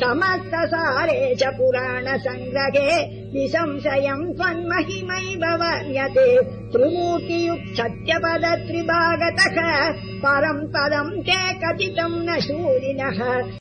समस्तसारे च पुराणसङ्ग्रहे निसंशयम् त्वन्महिमैव वर्ण्यते त्रिमूर्तियुक्सत्यपदत्रिभागतः परम् पदम् ते कथितम् न शूरिणः।